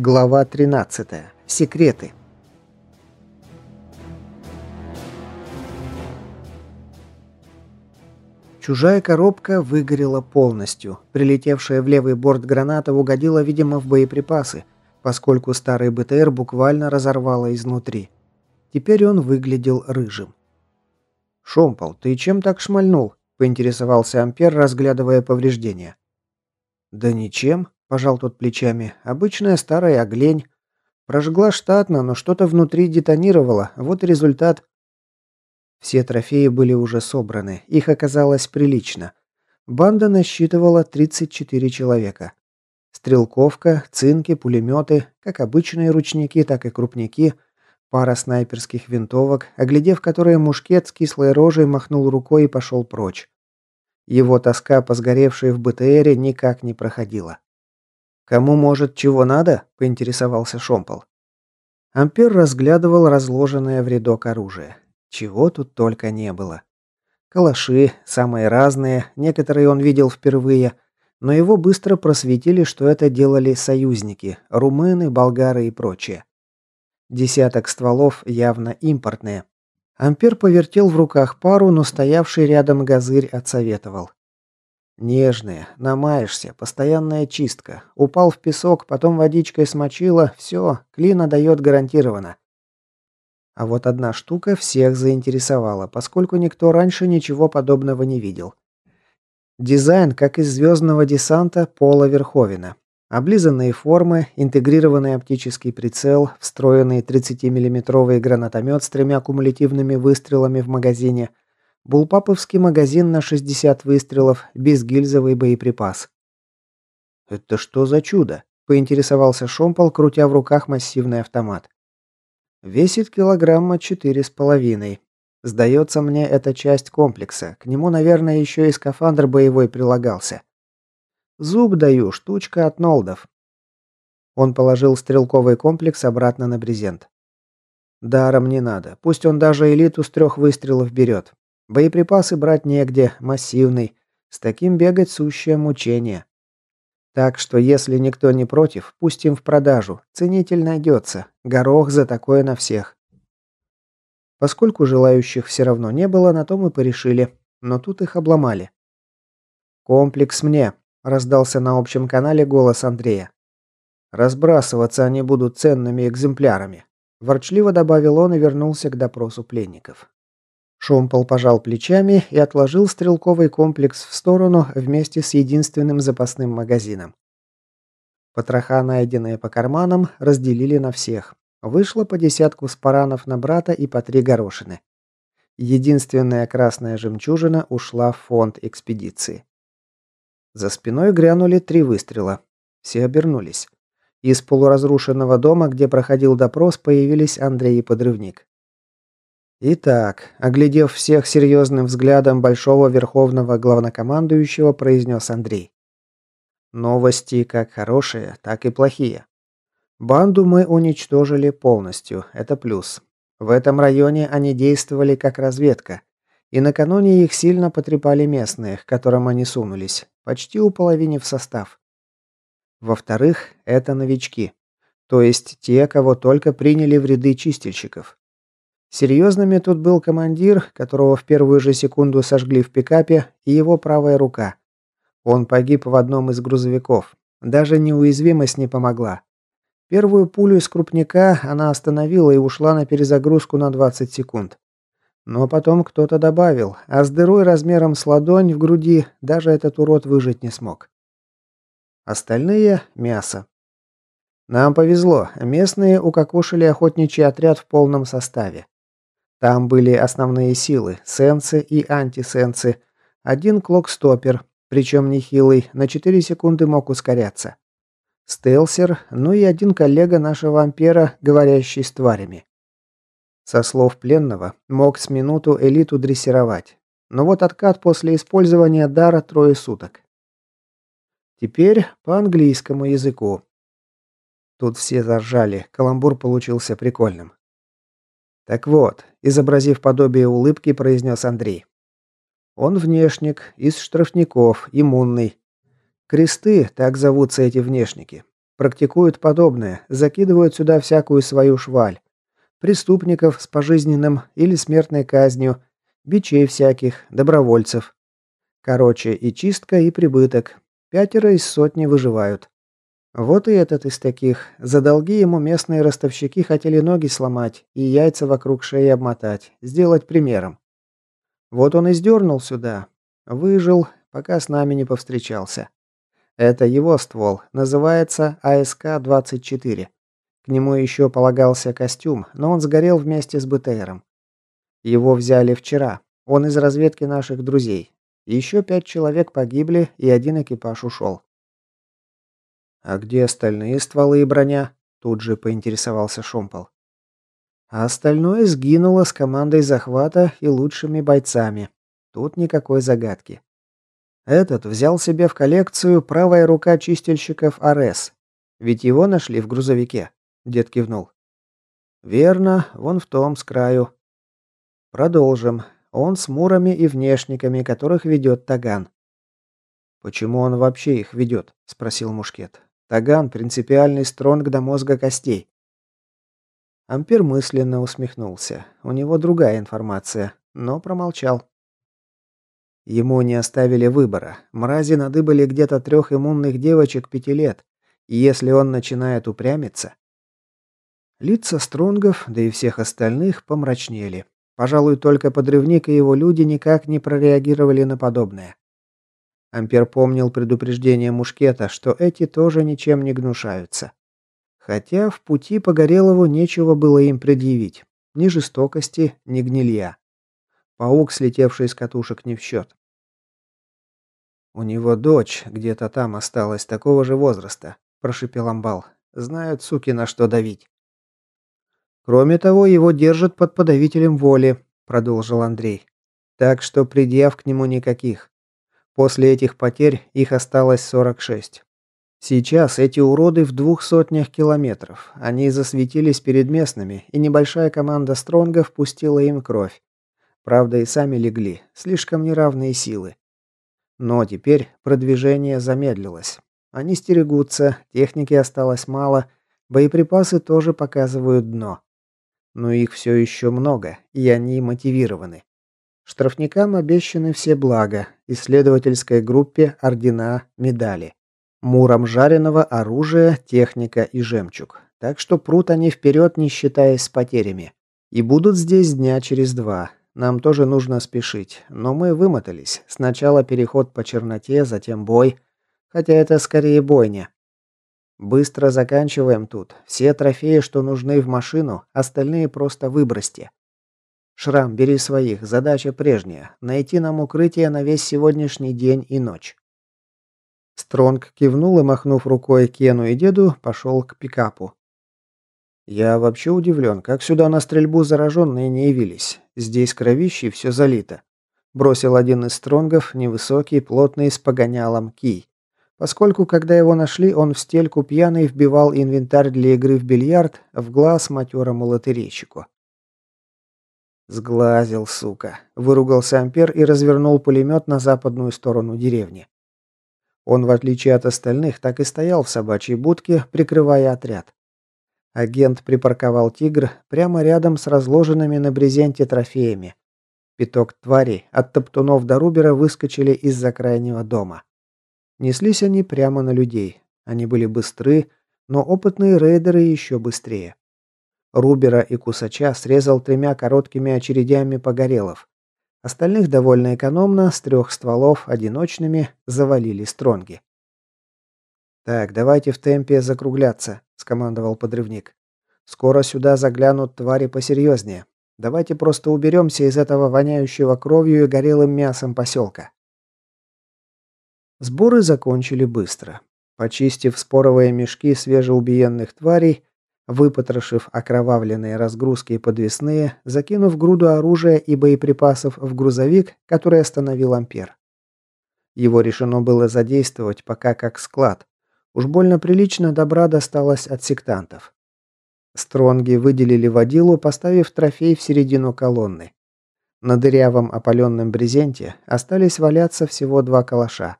Глава 13. Секреты. Чужая коробка выгорела полностью. Прилетевшая в левый борт граната угодила, видимо, в боеприпасы, поскольку старый БТР буквально разорвало изнутри. Теперь он выглядел рыжим. «Шомпол, ты чем так шмальнул?» – поинтересовался Ампер, разглядывая повреждения. «Да ничем», – пожал тот плечами. «Обычная старая оглень. Прожгла штатно, но что-то внутри детонировало. Вот и результат». Все трофеи были уже собраны. Их оказалось прилично. Банда насчитывала 34 человека. Стрелковка, цинки, пулеметы, как обычные ручники, так и крупники – Пара снайперских винтовок, оглядев которые мушкет с кислой рожей махнул рукой и пошел прочь. Его тоска по сгоревшей в БТРе никак не проходила. «Кому, может, чего надо?» – поинтересовался Шомпол. Ампер разглядывал разложенное в рядок оружие. Чего тут только не было. Калаши, самые разные, некоторые он видел впервые, но его быстро просветили, что это делали союзники – румыны, болгары и прочее. Десяток стволов явно импортные. Ампер повертел в руках пару, но стоявший рядом газырь отсоветовал. Нежные, намаешься, постоянная чистка. Упал в песок, потом водичкой смочила, все, клина дает гарантированно. А вот одна штука всех заинтересовала, поскольку никто раньше ничего подобного не видел. Дизайн, как из звездного десанта Пола Верховина. Облизанные формы, интегрированный оптический прицел, встроенный 30-миллиметровый гранатомет с тремя кумулятивными выстрелами в магазине, булпаповский магазин на 60 выстрелов, безгильзовый боеприпас. «Это что за чудо?» – поинтересовался Шомпол, крутя в руках массивный автомат. «Весит килограмма четыре с половиной. Сдается мне, это часть комплекса. К нему, наверное, еще и скафандр боевой прилагался. Зуб даю, штучка от Нолдов. Он положил стрелковый комплекс обратно на брезент. Даром не надо. Пусть он даже элиту с трех выстрелов берет. Боеприпасы брать негде, массивный. С таким бегать сущее мучение. Так что, если никто не против, пустим в продажу. Ценитель найдется. Горох за такое на всех. Поскольку желающих все равно не было, на том и порешили. Но тут их обломали. «Комплекс мне», раздался на общем канале голос Андрея. Разбрасываться они будут ценными экземплярами, ворчливо добавил он и вернулся к допросу пленников. Шомпол пожал плечами и отложил стрелковый комплекс в сторону вместе с единственным запасным магазином. Потроха, найденные по карманам, разделили на всех. Вышло по десятку спаранов на брата и по три горошины. Единственная красная жемчужина ушла в фонд экспедиции. За спиной грянули три выстрела. Все обернулись. Из полуразрушенного дома, где проходил допрос, появились Андрей и подрывник. Итак, оглядев всех серьезным взглядом большого верховного главнокомандующего, произнес Андрей. Новости как хорошие, так и плохие. Банду мы уничтожили полностью, это плюс. В этом районе они действовали как разведка. И накануне их сильно потрепали местные, к которым они сунулись, почти уполовинив состав. Во-вторых, это новички. То есть те, кого только приняли в ряды чистильщиков. Серьезными тут был командир, которого в первую же секунду сожгли в пикапе, и его правая рука. Он погиб в одном из грузовиков. Даже неуязвимость не помогла. Первую пулю из крупника она остановила и ушла на перезагрузку на 20 секунд. Но потом кто-то добавил, а с дырой размером с ладонь в груди даже этот урод выжить не смог. Остальные – мясо. Нам повезло, местные укокошили охотничий отряд в полном составе. Там были основные силы – сенсы и антисенсы, один клокстопер, причем нехилый, на 4 секунды мог ускоряться. Стелсер, ну и один коллега нашего вампира, говорящий с тварями. Со слов пленного, мог с минуту элиту дрессировать. Но вот откат после использования дара трое суток. Теперь по английскому языку. Тут все заржали, каламбур получился прикольным. Так вот, изобразив подобие улыбки, произнес Андрей. Он внешник, из штрафников, иммунный. Кресты, так зовутся эти внешники. Практикуют подобное, закидывают сюда всякую свою шваль. Преступников с пожизненным или смертной казнью, бичей всяких, добровольцев. Короче, и чистка, и прибыток. Пятеро из сотни выживают. Вот и этот из таких. За долги ему местные ростовщики хотели ноги сломать и яйца вокруг шеи обмотать, сделать примером. Вот он и сдернул сюда. Выжил, пока с нами не повстречался. Это его ствол, называется АСК-24. К нему еще полагался костюм, но он сгорел вместе с БТРом. Его взяли вчера. Он из разведки наших друзей. Еще пять человек погибли, и один экипаж ушел. «А где остальные стволы и броня?» Тут же поинтересовался Шомпол. А остальное сгинуло с командой захвата и лучшими бойцами. Тут никакой загадки. Этот взял себе в коллекцию правая рука чистильщиков АРС. Ведь его нашли в грузовике. Дед кивнул. Верно, вон в том, с краю. Продолжим. Он с мурами и внешниками, которых ведет Таган. «Почему он вообще их ведет?» – спросил Мушкет. Таган – принципиальный стронг до мозга костей. Ампер мысленно усмехнулся. У него другая информация, но промолчал. Ему не оставили выбора. Мрази надыбали где-то трех иммунных девочек пяти лет. И если он начинает упрямиться... Лица Стронгов, да и всех остальных, помрачнели. Пожалуй, только подрывник и его люди никак не прореагировали на подобное. Ампер помнил предупреждение Мушкета, что эти тоже ничем не гнушаются. Хотя в пути по Горелову нечего было им предъявить. Ни жестокости, ни гнилья. Паук, слетевший с катушек, не в счет. «У него дочь где-то там осталась такого же возраста», – прошипел Амбал. «Знают, суки, на что давить». «Кроме того, его держат под подавителем воли», – продолжил Андрей. «Так что предъяв к нему никаких. После этих потерь их осталось 46. Сейчас эти уроды в двух сотнях километров. Они засветились перед местными, и небольшая команда стронгов пустила им кровь. Правда, и сами легли. Слишком неравные силы. Но теперь продвижение замедлилось. Они стерегутся, техники осталось мало, боеприпасы тоже показывают дно. Но их все еще много, и они мотивированы. Штрафникам обещаны все блага, исследовательской группе ордена, медали. Муром жареного оружия, техника и жемчуг. Так что прут они вперед, не считаясь с потерями. И будут здесь дня через два. Нам тоже нужно спешить, но мы вымотались. Сначала переход по черноте, затем бой. Хотя это скорее бойня. Быстро заканчиваем тут. Все трофеи, что нужны в машину, остальные просто выбросьте. Шрам, бери своих, задача прежняя – найти нам укрытие на весь сегодняшний день и ночь. Стронг кивнул и, махнув рукой Кену и деду, пошел к пикапу. «Я вообще удивлен, как сюда на стрельбу зараженные не явились. Здесь кровищей все залито», – бросил один из стронгов, невысокий, плотный, с погонялом кий. Поскольку, когда его нашли, он в стельку пьяный вбивал инвентарь для игры в бильярд в глаз матерому лотерейщику. «Сглазил, сука!» – выругался Ампер и развернул пулемет на западную сторону деревни. Он, в отличие от остальных, так и стоял в собачьей будке, прикрывая отряд. Агент припарковал «Тигр» прямо рядом с разложенными на брезенте трофеями. Пяток тварей от топтунов до рубера выскочили из-за крайнего дома. Неслись они прямо на людей. Они были быстры, но опытные рейдеры еще быстрее. Рубера и Кусача срезал тремя короткими очередями погорелов. Остальных довольно экономно, с трех стволов, одиночными, завалили стронги. «Так, давайте в темпе закругляться», – скомандовал подрывник. «Скоро сюда заглянут твари посерьезнее. Давайте просто уберемся из этого воняющего кровью и горелым мясом поселка». Сборы закончили быстро. Почистив споровые мешки свежеубиенных тварей, Выпотрошив окровавленные разгрузки и подвесные, закинув груду оружия и боеприпасов в грузовик, который остановил Ампер. Его решено было задействовать пока как склад. Уж больно прилично добра досталось от сектантов. Стронги выделили водилу, поставив трофей в середину колонны. На дырявом опаленном брезенте остались валяться всего два калаша.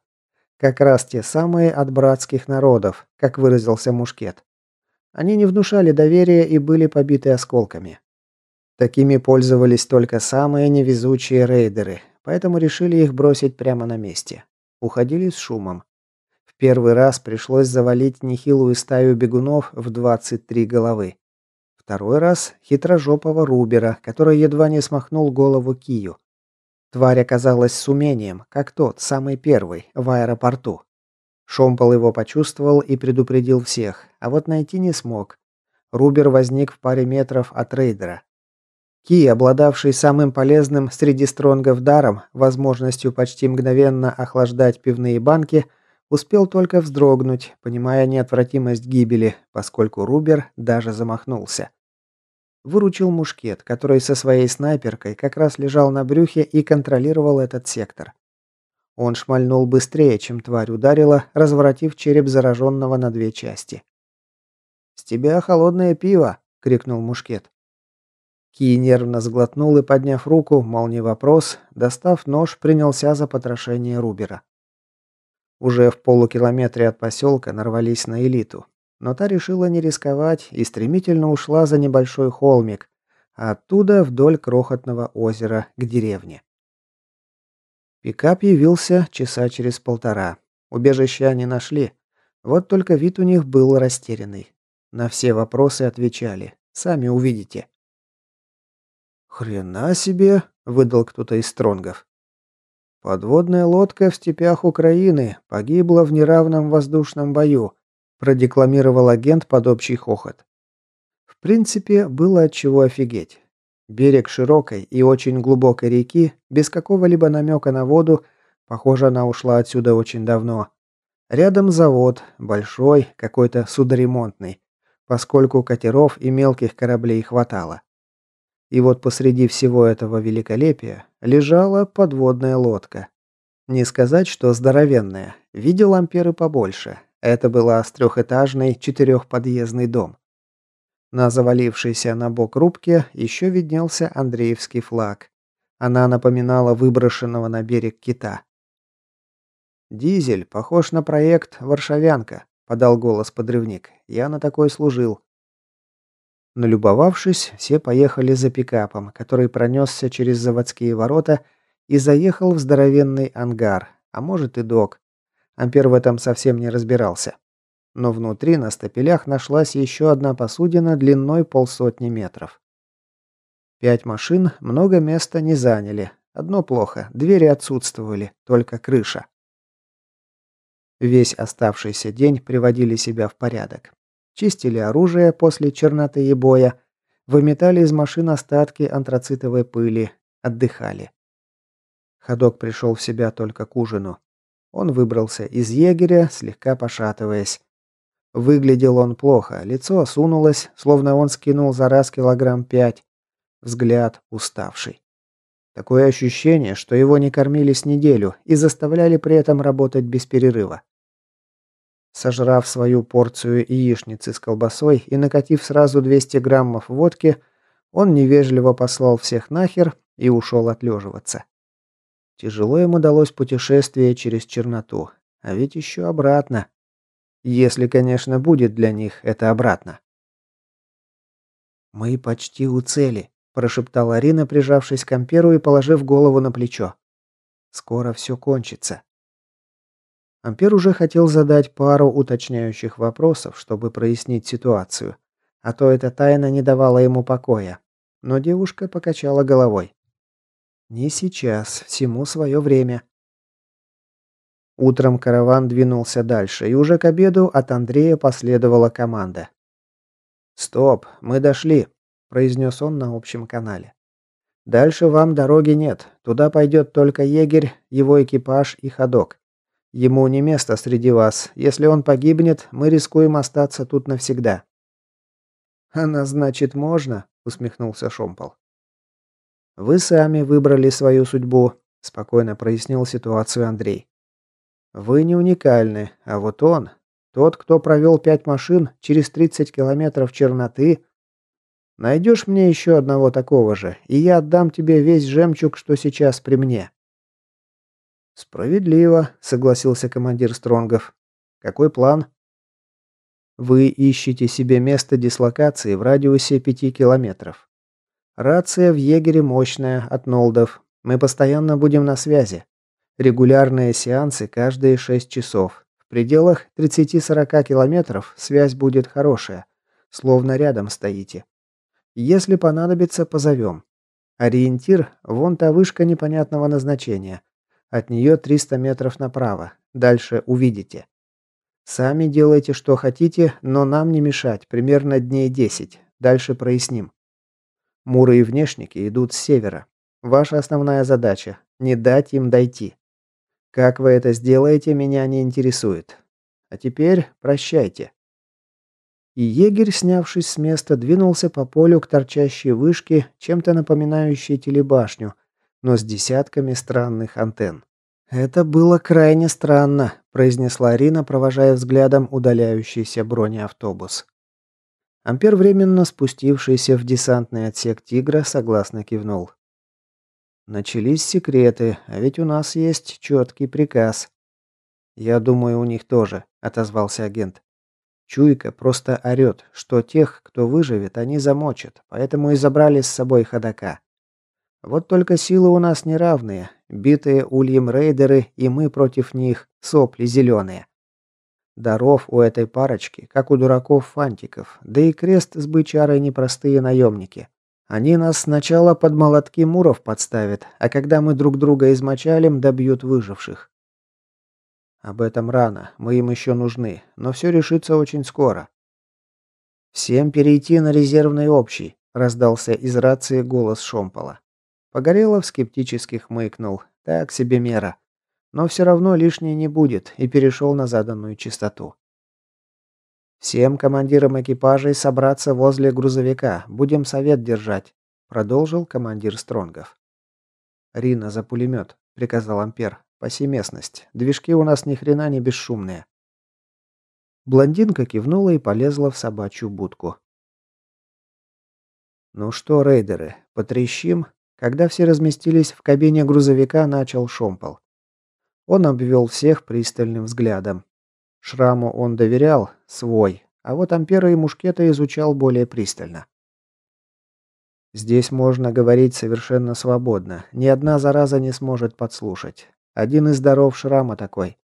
Как раз те самые от братских народов, как выразился Мушкет. Они не внушали доверия и были побиты осколками. Такими пользовались только самые невезучие рейдеры, поэтому решили их бросить прямо на месте. Уходили с шумом. В первый раз пришлось завалить нехилую стаю бегунов в 23 головы. Второй раз хитрожопого Рубера, который едва не смахнул голову Кию. Тварь оказалась с умением, как тот, самый первый, в аэропорту. Шомпол его почувствовал и предупредил всех, а вот найти не смог. Рубер возник в паре метров от рейдера. Ки, обладавший самым полезным среди стронгов даром, возможностью почти мгновенно охлаждать пивные банки, успел только вздрогнуть, понимая неотвратимость гибели, поскольку Рубер даже замахнулся. Выручил мушкет, который со своей снайперкой как раз лежал на брюхе и контролировал этот сектор. Он шмальнул быстрее, чем тварь ударила, разворотив череп зараженного на две части. «С тебя холодное пиво!» — крикнул мушкет. Ки нервно сглотнул и, подняв руку, мол, не вопрос, достав нож, принялся за потрошение Рубера. Уже в полукилометре от поселка нарвались на элиту, но та решила не рисковать и стремительно ушла за небольшой холмик, а оттуда вдоль крохотного озера к деревне. Пикап явился часа через полтора. Убежище они нашли. Вот только вид у них был растерянный. На все вопросы отвечали. Сами увидите. «Хрена себе!» – выдал кто-то из стронгов. «Подводная лодка в степях Украины погибла в неравном воздушном бою», – продекламировал агент под общий хохот. В принципе, было от чего офигеть. Берег широкой и очень глубокой реки, без какого-либо намека на воду, похоже, она ушла отсюда очень давно. Рядом завод, большой, какой-то судоремонтный, поскольку катеров и мелких кораблей хватало. И вот посреди всего этого великолепия лежала подводная лодка. Не сказать, что здоровенная. Видел амперы побольше. Это была с трехэтажный четырехподъездный дом. На завалившейся на бок рубке еще виднелся Андреевский флаг. Она напоминала выброшенного на берег кита. «Дизель, похож на проект «Варшавянка», — подал голос подрывник. «Я на такой служил. Налюбовавшись, все поехали за пикапом, который пронесся через заводские ворота и заехал в здоровенный ангар, а может и док. Ампер в этом совсем не разбирался. Но внутри на стапелях нашлась еще одна посудина длиной полсотни метров. Пять машин много места не заняли. Одно плохо, двери отсутствовали, только крыша. Весь оставшийся день приводили себя в порядок чистили оружие после черноты и боя, выметали из машин остатки антрацитовой пыли, отдыхали. Ходок пришел в себя только к ужину. Он выбрался из егеря, слегка пошатываясь. Выглядел он плохо, лицо осунулось, словно он скинул за раз килограмм пять. Взгляд уставший. Такое ощущение, что его не кормили с неделю и заставляли при этом работать без перерыва. Сожрав свою порцию яичницы с колбасой и накатив сразу 200 граммов водки, он невежливо послал всех нахер и ушел отлеживаться. Тяжело ему далось путешествие через черноту, а ведь еще обратно. Если, конечно, будет для них это обратно. «Мы почти у цели», – прошептала Арина, прижавшись к амперу и положив голову на плечо. «Скоро все кончится». Ампер уже хотел задать пару уточняющих вопросов, чтобы прояснить ситуацию. А то эта тайна не давала ему покоя. Но девушка покачала головой. «Не сейчас, всему свое время». Утром караван двинулся дальше, и уже к обеду от Андрея последовала команда. «Стоп, мы дошли», – произнес он на общем канале. «Дальше вам дороги нет. Туда пойдет только егерь, его экипаж и ходок. Ему не место среди вас. Если он погибнет, мы рискуем остаться тут навсегда». «Она, значит, можно?» – усмехнулся Шомпол. «Вы сами выбрали свою судьбу», – спокойно прояснил ситуацию Андрей. «Вы не уникальны, а вот он, тот, кто провел пять машин через 30 километров черноты, найдешь мне еще одного такого же, и я отдам тебе весь жемчуг, что сейчас при мне». Справедливо, согласился командир Стронгов. Какой план? Вы ищете себе место дислокации в радиусе 5 километров. Рация в егере мощная, от Нолдов. Мы постоянно будем на связи. Регулярные сеансы каждые 6 часов. В пределах 30-40 километров связь будет хорошая. Словно рядом стоите. Если понадобится, позовем. Ориентир – вон та вышка непонятного назначения. От нее 300 метров направо. Дальше увидите. Сами делайте, что хотите, но нам не мешать, примерно дней 10. Дальше проясним. Муры и внешники идут с севера. Ваша основная задача – не дать им дойти. Как вы это сделаете, меня не интересует. А теперь прощайте. И егерь, снявшись с места, двинулся по полю к торчащей вышке, чем-то напоминающей телебашню, но с десятками странных антенн. «Это было крайне странно», – произнесла Арина, провожая взглядом удаляющийся бронеавтобус. Ампер, временно спустившийся в десантный отсек «Тигра», согласно кивнул. «Начались секреты, а ведь у нас есть четкий приказ». «Я думаю, у них тоже», – отозвался агент. Чуйка просто орёт, что тех, кто выживет, они замочат, поэтому и забрали с собой ходока. Вот только силы у нас неравные. Битые ульем рейдеры, и мы против них, сопли зеленые. Даров у этой парочки, как у дураков-фантиков, да и крест с бычарой непростые наемники. Они нас сначала под молотки муров подставят, а когда мы друг друга измочалим, добьют выживших. Об этом рано, мы им еще нужны, но все решится очень скоро. Всем перейти на резервный общий, раздался из рации голос Шомпола. Погорелов скептически хмыкнул. Так себе мера. Но все равно лишней не будет, и перешел на заданную частоту. «Всем командирам экипажей собраться возле грузовика. Будем совет держать», — продолжил командир Стронгов. «Рина, за пулемет», — приказал Ампер. «Паси местность. Движки у нас ни хрена не бесшумные». Блондинка кивнула и полезла в собачью будку. «Ну что, рейдеры, потрещим?» Когда все разместились в кабине грузовика, начал Шомпол. Он обвел всех пристальным взглядом. Шраму он доверял, свой, а вот ампера и мушкета изучал более пристально. Здесь можно говорить совершенно свободно. Ни одна зараза не сможет подслушать. Один из даров шрама такой.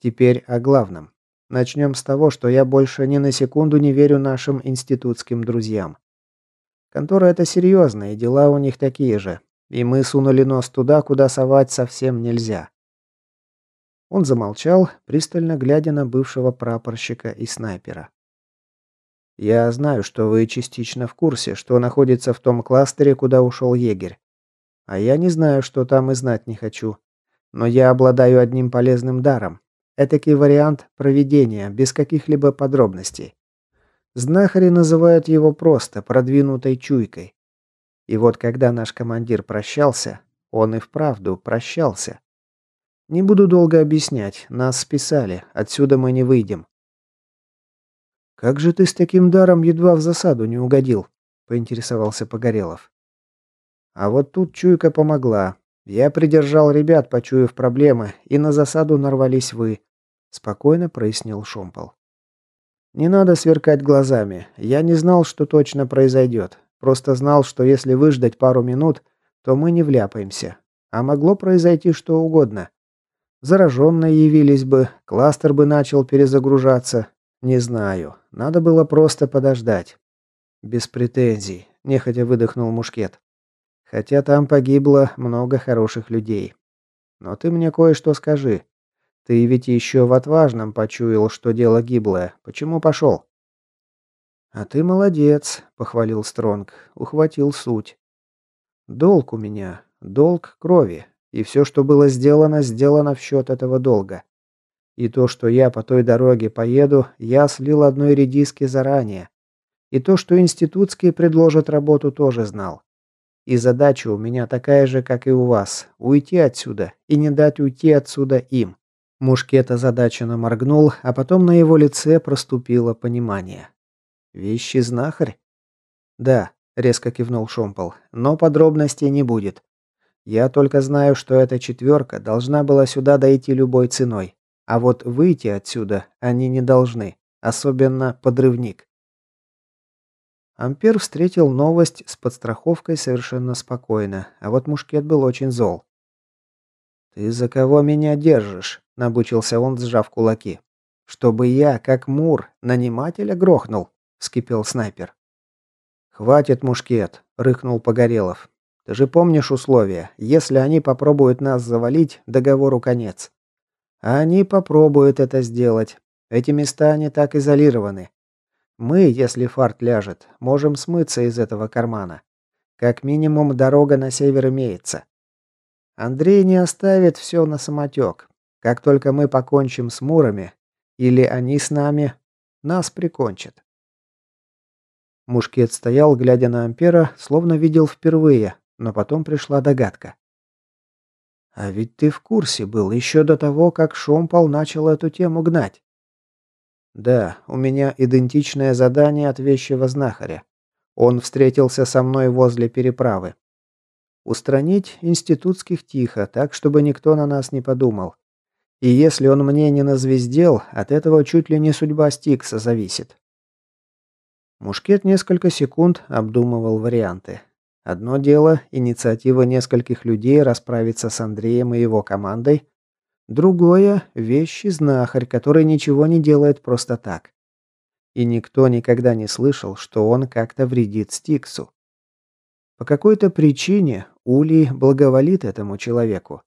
Теперь о главном. Начнем с того, что я больше ни на секунду не верю нашим институтским друзьям. Контора это серьезная, дела у них такие же. И мы сунули нос туда, куда совать совсем нельзя. Он замолчал, пристально глядя на бывшего прапорщика и снайпера. «Я знаю, что вы частично в курсе, что находится в том кластере, куда ушел егерь. А я не знаю, что там и знать не хочу. Но я обладаю одним полезным даром. Этакий вариант проведения, без каких-либо подробностей. Знахари называют его просто продвинутой чуйкой. И вот когда наш командир прощался, он и вправду прощался. Не буду долго объяснять, нас списали, отсюда мы не выйдем. «Как же ты с таким даром едва в засаду не угодил?» – поинтересовался Погорелов. А вот тут чуйка помогла. Я придержал ребят, почуяв проблемы, и на засаду нарвались вы. Спокойно прояснил Шомпол. Не надо сверкать глазами. Я не знал, что точно произойдет. Просто знал, что если выждать пару минут, то мы не вляпаемся. А могло произойти что угодно. Зараженные явились бы, кластер бы начал перезагружаться. Не знаю. Надо было просто подождать. Без претензий. Нехотя выдохнул Мушкет. Хотя там погибло много хороших людей. Но ты мне кое-что скажи. Ты ведь еще в отважном почуял, что дело гиблое. Почему пошел?» «А ты молодец», — похвалил Стронг. Ухватил суть. «Долг у меня. Долг крови. И все, что было сделано, сделано в счет этого долга. И то, что я по той дороге поеду, я слил одной редиски заранее. И то, что институтские предложат работу, тоже знал. И задача у меня такая же, как и у вас. Уйти отсюда и не дать уйти отсюда им. Мушкет озадаченно моргнул, а потом на его лице проступило понимание. «Вещи знахарь?» «Да», — резко кивнул Шомпол, — «но подробностей не будет. Я только знаю, что эта четверка должна была сюда дойти любой ценой. А вот выйти отсюда они не должны, особенно подрывник. Ампер встретил новость с подстраховкой совершенно спокойно, а вот Мушкет был очень зол. «Ты за кого меня держишь?» – набучился он, сжав кулаки. «Чтобы я, как Мур, нанимателя грохнул?» – вскипел снайпер. «Хватит, Мушкет!» – рыкнул Погорелов. «Ты же помнишь условия? Если они попробуют нас завалить, договору конец. А они попробуют это сделать. Эти места не так изолированы. Мы, если фарт ляжет, можем смыться из этого кармана. Как минимум, дорога на север имеется. Андрей не оставит все на самотек. Как только мы покончим с мурами, или они с нами, нас прикончат. Мушкет стоял, глядя на Ампера, словно видел впервые, но потом пришла догадка. «А ведь ты в курсе был еще до того, как Шомпол начал эту тему гнать. Да, у меня идентичное задание от вещего знахаря. Он встретился со мной возле переправы. Устранить институтских тихо, так, чтобы никто на нас не подумал. И если он мне не назвездел, от этого чуть ли не судьба Стикса зависит. Мушкет несколько секунд обдумывал варианты. Одно дело – инициатива нескольких людей расправиться с Андреем и его командой, Другое – вещи знахарь, который ничего не делает просто так. И никто никогда не слышал, что он как-то вредит Стиксу. По какой-то причине Улей благоволит этому человеку.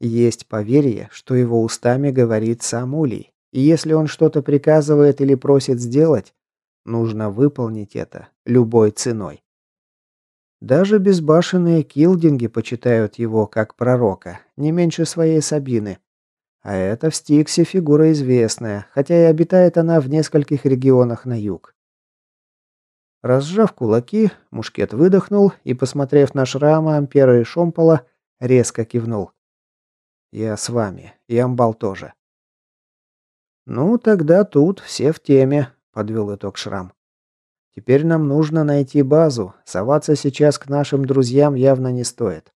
Есть поверье, что его устами говорит сам Улей, и если он что-то приказывает или просит сделать, нужно выполнить это любой ценой. Даже безбашенные килдинги почитают его как пророка, не меньше своей Сабины. А это в Стиксе фигура известная, хотя и обитает она в нескольких регионах на юг. Разжав кулаки, Мушкет выдохнул и, посмотрев на шрамы Ампера и Шомпола, резко кивнул. «Я с вами, и Амбал тоже». «Ну, тогда тут все в теме», — подвел итог Шрам. Теперь нам нужно найти базу. Соваться сейчас к нашим друзьям явно не стоит.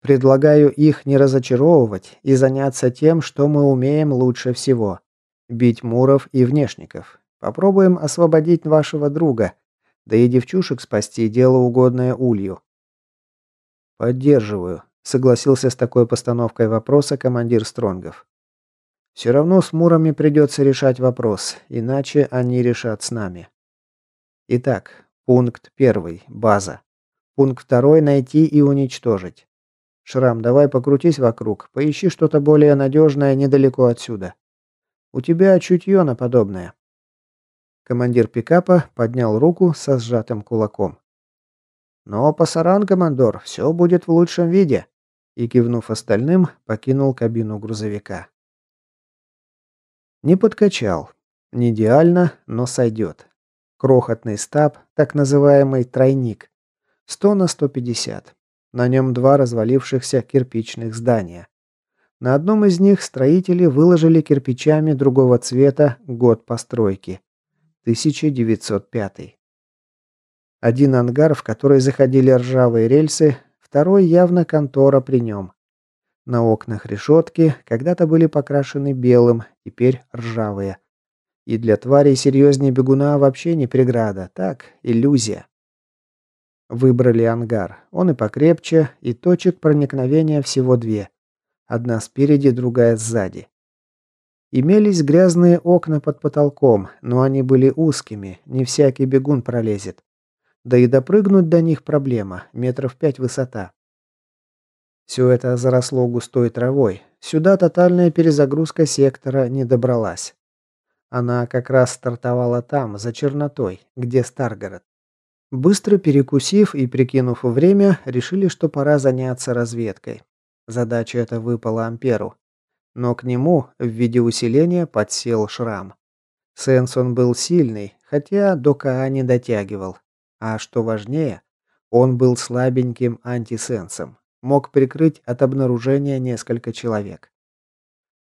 Предлагаю их не разочаровывать и заняться тем, что мы умеем лучше всего. Бить муров и внешников. Попробуем освободить вашего друга. Да и девчушек спасти дело угодное улью. Поддерживаю, согласился с такой постановкой вопроса командир Стронгов. Все равно с мурами придется решать вопрос, иначе они решат с нами. Итак, пункт первый. База. Пункт второй. Найти и уничтожить. Шрам, давай покрутись вокруг, поищи что-то более надежное недалеко отсюда. У тебя чутье на подобное. Командир пикапа поднял руку со сжатым кулаком. «Но пасаран, командор, все будет в лучшем виде», и, кивнув остальным, покинул кабину грузовика. Не подкачал. Не идеально, но сойдет. Крохотный стаб, так называемый тройник. 100 на 150. На нем два развалившихся кирпичных здания. На одном из них строители выложили кирпичами другого цвета год постройки. 1905. Один ангар, в который заходили ржавые рельсы, второй явно контора при нем. На окнах решетки когда-то были покрашены белым, теперь ржавые. И для тварей серьезнее бегуна вообще не преграда, так, иллюзия. Выбрали ангар. Он и покрепче, и точек проникновения всего две. Одна спереди, другая сзади. Имелись грязные окна под потолком, но они были узкими, не всякий бегун пролезет. Да и допрыгнуть до них проблема, метров пять высота. Все это заросло густой травой. Сюда тотальная перезагрузка сектора не добралась. Она как раз стартовала там, за чернотой, где Старгород. Быстро перекусив и прикинув время, решили, что пора заняться разведкой. Задача эта выпала Амперу. Но к нему в виде усиления подсел шрам. Сенс он был сильный, хотя до КА не дотягивал. А что важнее, он был слабеньким антисенсом. Мог прикрыть от обнаружения несколько человек.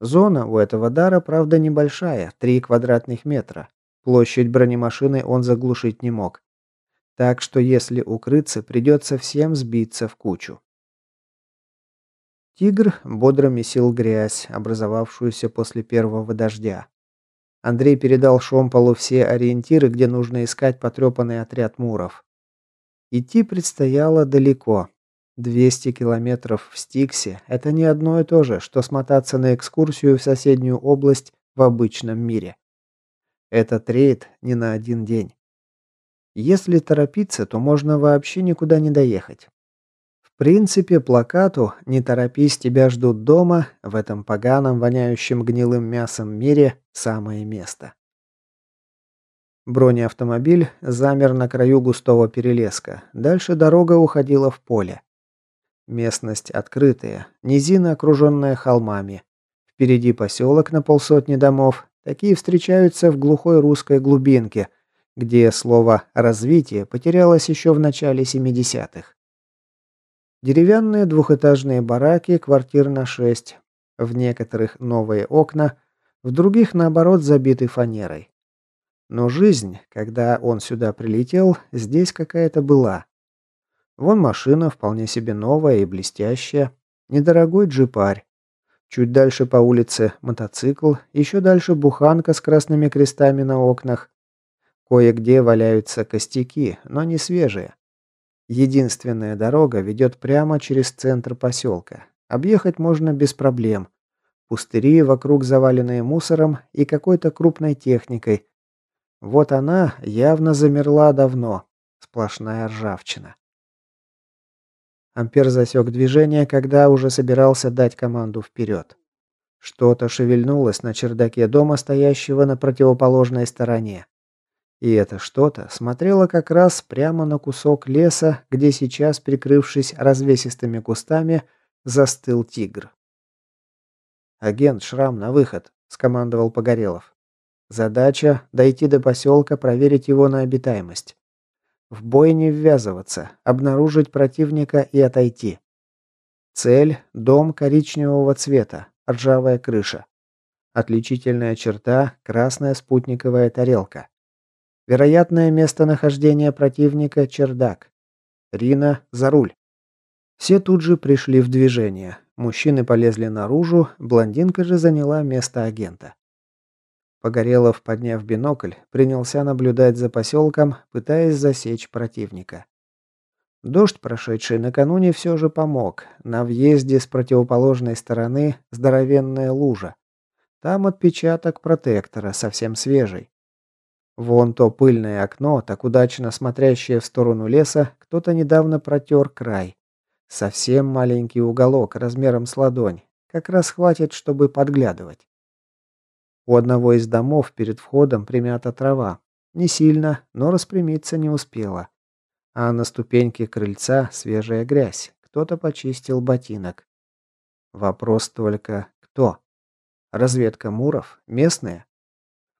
Зона у этого дара, правда, небольшая, 3 квадратных метра. Площадь бронемашины он заглушить не мог. Так что если укрыться, придется всем сбиться в кучу. Тигр бодро месил грязь, образовавшуюся после первого дождя. Андрей передал Шомполу все ориентиры, где нужно искать потрепанный отряд муров. Идти предстояло далеко. 200 километров в Стиксе – это не одно и то же, что смотаться на экскурсию в соседнюю область в обычном мире. Это рейд не на один день. Если торопиться, то можно вообще никуда не доехать. В принципе, плакату «Не торопись, тебя ждут дома» в этом поганом, воняющем гнилым мясом мире самое место. Бронеавтомобиль замер на краю густого перелеска. Дальше дорога уходила в поле. Местность открытая, низина, окруженная холмами. Впереди поселок на полсотни домов. Такие встречаются в глухой русской глубинке, где слово «развитие» потерялось еще в начале 70-х. Деревянные двухэтажные бараки, квартир на шесть. В некоторых новые окна, в других, наоборот, забиты фанерой. Но жизнь, когда он сюда прилетел, здесь какая-то была. Вон машина, вполне себе новая и блестящая. Недорогой джипарь. Чуть дальше по улице мотоцикл, еще дальше буханка с красными крестами на окнах. Кое-где валяются костяки, но не свежие. Единственная дорога ведет прямо через центр поселка. Объехать можно без проблем. Пустыри вокруг заваленные мусором и какой-то крупной техникой. Вот она явно замерла давно. Сплошная ржавчина. Ампер засек движение, когда уже собирался дать команду вперед. Что-то шевельнулось на чердаке дома, стоящего на противоположной стороне. И это что-то смотрело как раз прямо на кусок леса, где сейчас, прикрывшись развесистыми кустами, застыл тигр. «Агент, шрам на выход», — скомандовал Погорелов. «Задача — дойти до поселка, проверить его на обитаемость. В бой не ввязываться, обнаружить противника и отойти. Цель — дом коричневого цвета, ржавая крыша. Отличительная черта — красная спутниковая тарелка. Вероятное местонахождение противника – чердак. Рина за руль. Все тут же пришли в движение. Мужчины полезли наружу, блондинка же заняла место агента. Погорелов, подняв бинокль, принялся наблюдать за поселком, пытаясь засечь противника. Дождь, прошедший накануне, все же помог. На въезде с противоположной стороны здоровенная лужа. Там отпечаток протектора, совсем свежий. Вон то пыльное окно, так удачно смотрящее в сторону леса, кто-то недавно протер край. Совсем маленький уголок, размером с ладонь. Как раз хватит, чтобы подглядывать. У одного из домов перед входом примята трава. Не сильно, но распрямиться не успела. А на ступеньке крыльца свежая грязь. Кто-то почистил ботинок. Вопрос только, кто? Разведка Муров? Местные?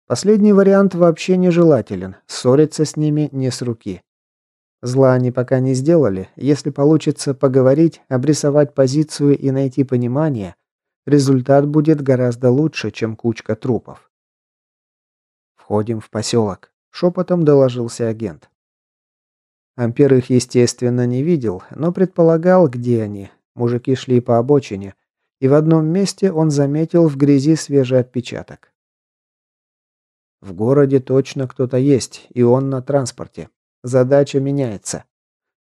Последний вариант вообще нежелателен, ссориться с ними не с руки. Зла они пока не сделали, если получится поговорить, обрисовать позицию и найти понимание, результат будет гораздо лучше, чем кучка трупов. «Входим в поселок», — шепотом доложился агент. Ампер их, естественно, не видел, но предполагал, где они. Мужики шли по обочине, и в одном месте он заметил в грязи свежий отпечаток. В городе точно кто-то есть, и он на транспорте. Задача меняется.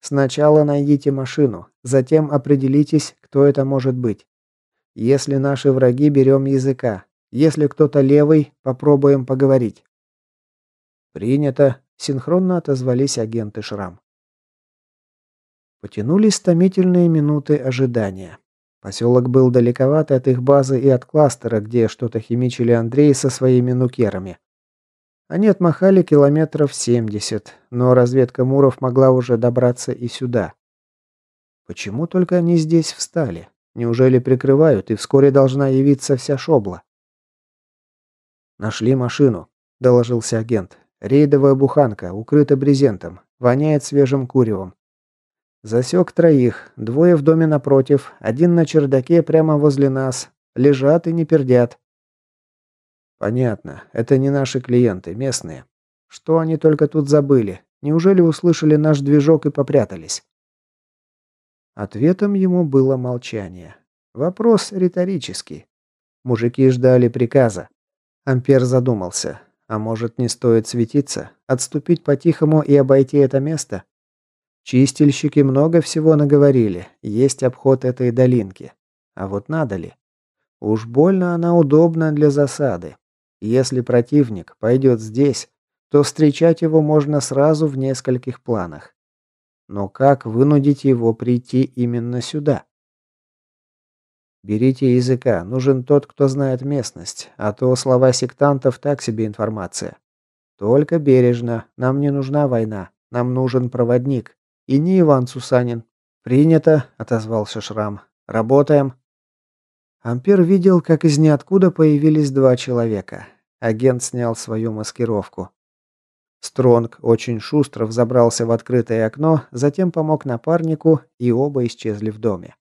Сначала найдите машину, затем определитесь, кто это может быть. Если наши враги, берем языка. Если кто-то левый, попробуем поговорить. Принято. Синхронно отозвались агенты Шрам. Потянулись томительные минуты ожидания. Поселок был далековат от их базы и от кластера, где что-то химичили Андрей со своими нукерами. Они отмахали километров 70, но разведка Муров могла уже добраться и сюда. Почему только они здесь встали? Неужели прикрывают, и вскоре должна явиться вся шобла? «Нашли машину», — доложился агент. «Рейдовая буханка, укрыта брезентом, воняет свежим куревом. Засек троих, двое в доме напротив, один на чердаке прямо возле нас. Лежат и не пердят. Понятно. Это не наши клиенты, местные. Что они только тут забыли? Неужели услышали наш движок и попрятались? Ответом ему было молчание. Вопрос риторический. Мужики ждали приказа. Ампер задумался. А может, не стоит светиться? Отступить по-тихому и обойти это место? Чистильщики много всего наговорили. Есть обход этой долинки. А вот надо ли? Уж больно она удобна для засады. Если противник пойдет здесь, то встречать его можно сразу в нескольких планах. Но как вынудить его прийти именно сюда? Берите языка, нужен тот, кто знает местность, а то слова сектантов так себе информация. Только бережно, нам не нужна война, нам нужен проводник. И не Иван Сусанин. Принято, отозвался Шрам. Работаем. Ампер видел, как из ниоткуда появились два человека. Агент снял свою маскировку. Стронг очень шустро взобрался в открытое окно, затем помог напарнику, и оба исчезли в доме.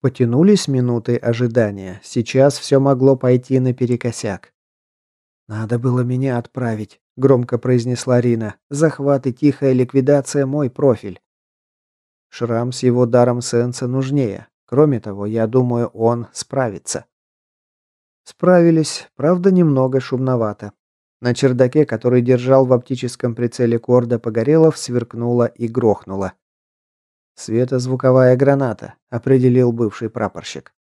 Потянулись минуты ожидания. Сейчас все могло пойти наперекосяк. «Надо было меня отправить», — громко произнесла Рина. «Захват и тихая ликвидация — мой профиль». Шрам с его даром сенса нужнее. Кроме того, я думаю, он справится. Справились, правда, немного шумновато. На чердаке, который держал в оптическом прицеле Корда Погорелов, сверкнуло и грохнуло. «Светозвуковая граната», — определил бывший прапорщик.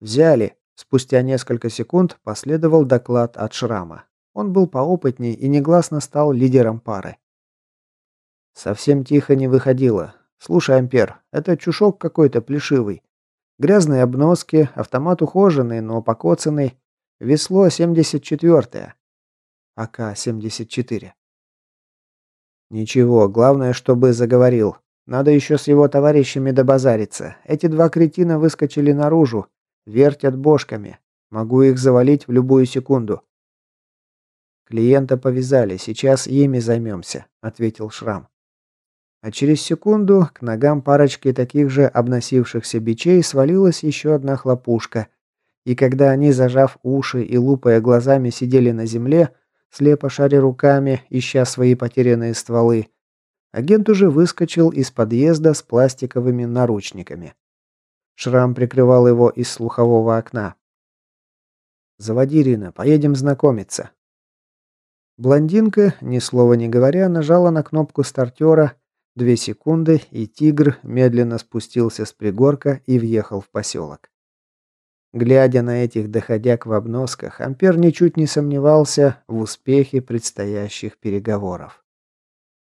«Взяли». Спустя несколько секунд последовал доклад от Шрама. Он был поопытней и негласно стал лидером пары. Совсем тихо не выходило. «Слушай, Ампер, это чушок какой-то плешивый. Грязные обноски, автомат ухоженный, но покоцанный. Весло 74-е. АК-74. Ничего, главное, чтобы заговорил. Надо еще с его товарищами добазариться. Эти два кретина выскочили наружу, вертят бошками. Могу их завалить в любую секунду. Клиента повязали, сейчас ими займемся, ответил Шрам. А через секунду к ногам парочки таких же обносившихся бичей свалилась еще одна хлопушка. И когда они, зажав уши и лупая глазами, сидели на земле, слепо шаря руками, ища свои потерянные стволы, Агент уже выскочил из подъезда с пластиковыми наручниками. Шрам прикрывал его из слухового окна. «Заводи, Рина, поедем знакомиться». Блондинка, ни слова не говоря, нажала на кнопку стартера. Две секунды, и тигр медленно спустился с пригорка и въехал в поселок. Глядя на этих доходяг в обносках, Ампер ничуть не сомневался в успехе предстоящих переговоров.